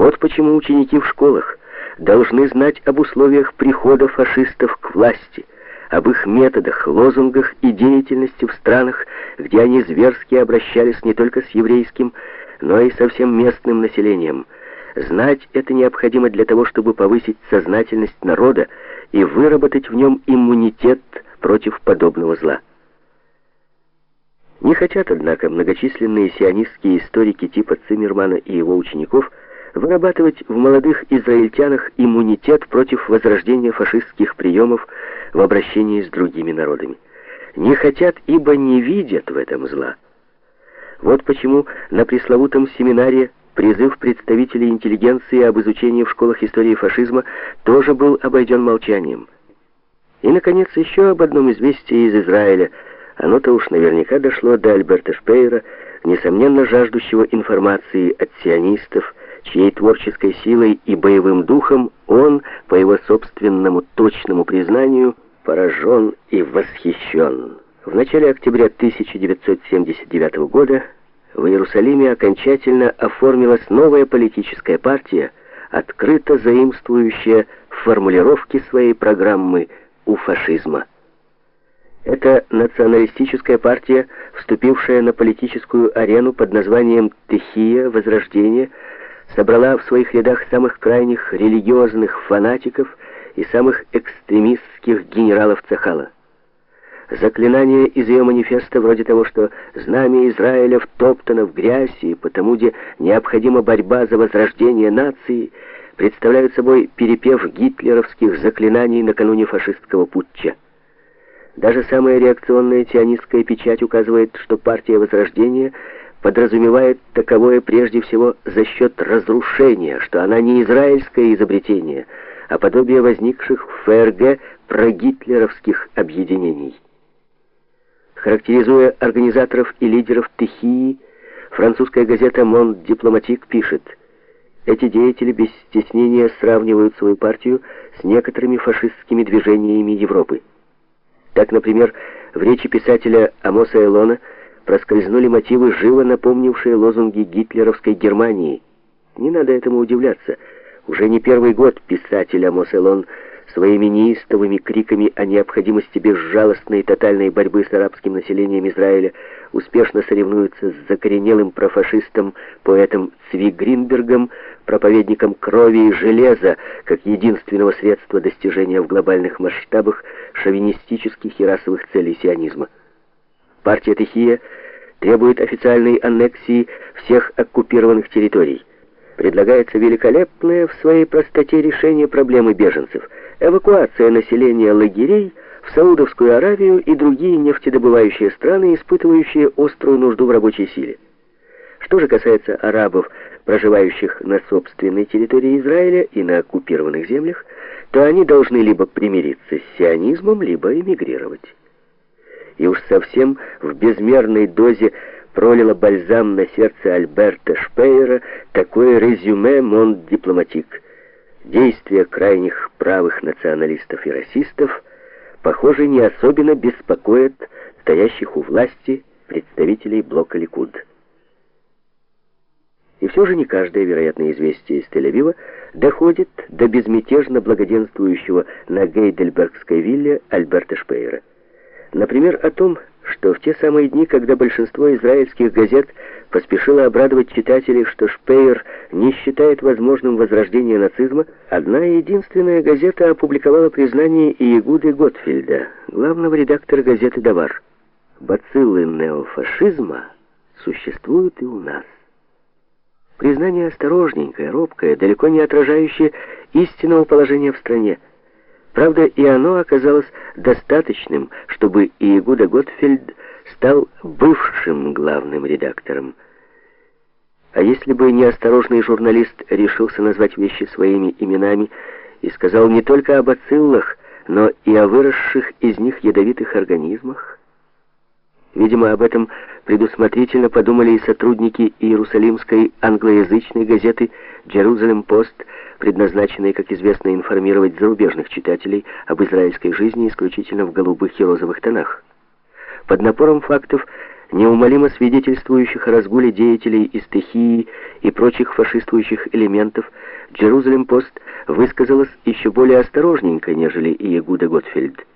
Вот почему ученики в школах должны знать об условиях прихода фашистов к власти, об их методах, лозунгах и деятельности в странах, где они зверски обращались не только с еврейским, но и со всем местным населением. Знать это необходимо для того, чтобы повысить сознательность народа и выработать в нем иммунитет против подобного зла. Не хотят, однако, многочисленные сионистские историки типа Циммермана и его учеников вырабатывать в молодых израильтянах иммунитет против возрождения фашистских приемов в обращении с другими народами. Не хотят, ибо не видят в этом зла. Вот почему на пресловутом семинаре призыв представителей интеллигенции об изучении в школах истории фашизма тоже был обойден молчанием. И, наконец, еще об одном известии из Израиля. Оно-то уж наверняка дошло до Альберта Шпейера, несомненно жаждущего информации от сионистов, чьей творческой силой и боевым духом он, по его собственному точному признанию, поражен и восхищен. В начале октября 1979 года в Иерусалиме окончательно оформилась новая политическая партия, открыто заимствующая формулировки своей программы у фашизма. Это националистическая партия, вступившая на политическую арену под названием «Техия. Возрождение», собрала в своих рядах самых крайних религиозных фанатиков и самых экстремистских генералов Цахала. Заклинания из ее манифеста вроде того, что знамя Израиля втоптано в грязь, и потому где необходима борьба за возрождение нации, представляют собой перепев гитлеровских заклинаний накануне фашистского путча. Даже самая реакционная сионистская печать указывает, что партия Возрождения подразумевает таковое прежде всего за счет разрушения, что она не израильское изобретение, а подобие возникших в ФРГ прогитлеровских объединений. Характеризуя организаторов и лидеров Техии, французская газета «Монд Дипломатик» пишет «Эти деятели без стеснения сравнивают свою партию с некоторыми фашистскими движениями Европы». Так, например, в речи писателя Амоса Элона проскользнули мотивы, живо напомнившие лозунги гитлеровской Германии. Не надо этому удивляться. Уже не первый год писатель Амос Элон своими неистовыми криками о необходимости безжалостной и тотальной борьбы с арабским населением Израиля успешно соревнуется с закоренелым профашистом, поэтом Цви Гринбергом, проповедником крови и железа, как единственного средства достижения в глобальных масштабах шовинистических и расовых целей сионизма. Партия Техия требует официальной аннексии всех оккупированных территорий. Предлагается великолепное в своей простоте решение проблемы беженцев – эвакуация населения лагерей в Саудовскую Аравию и другие нефтедобывающие страны, испытывающие острую нужду в рабочей силе. Что же касается арабов, проживающих на собственной территории Израиля и на оккупированных землях, то они должны либо примириться с сионизмом, либо эмигрировать. И уж совсем в безмерной дозе пролило бальзам на сердце Альберта Шпейера такое резюме «Монт Дипломатик». Действия крайних правых националистов и расистов, похоже, не особенно беспокоят стоящих у власти представителей блока Ликуд. И все же не каждое вероятное известие из Тель-Авива доходит до безмятежно благоденствующего на Гейдельбергской вилле Альберта Шпейера. Например, о том, что в те самые дни, когда большинство израильских газет поспешило обрадовать читателей, что Шпейер не считает возможным возрождение нацизма, одна единственная газета опубликовала признание Иегуды Готфельда, главного редактора газеты «Давар». «Бациллы неофашизма существуют и у нас». Признание осторожненькое, робкое, далеко не отражающее истинного положения в стране – Правда, и оно оказалось достаточным, чтобы Иегуда Готфельд стал бывшим главным редактором. А если бы неосторожный журналист решился назвать вещи своими именами и сказал не только об бациллах, но и о выросших из них ядовитых организмах? Видимо, об этом предусмотрительно подумали и сотрудники Иерусалимской англоязычной газеты «Джерузалем Пост», предназначенной, как известно, информировать зарубежных читателей об израильской жизни исключительно в голубых и розовых тонах. Под напором фактов неумолимо свидетельствующих о разгуле деятелей из стихии и прочих фашистующих элементов, Джерузалем-Пост высказалась еще более осторожненько, нежели и Ягуда Готфельд.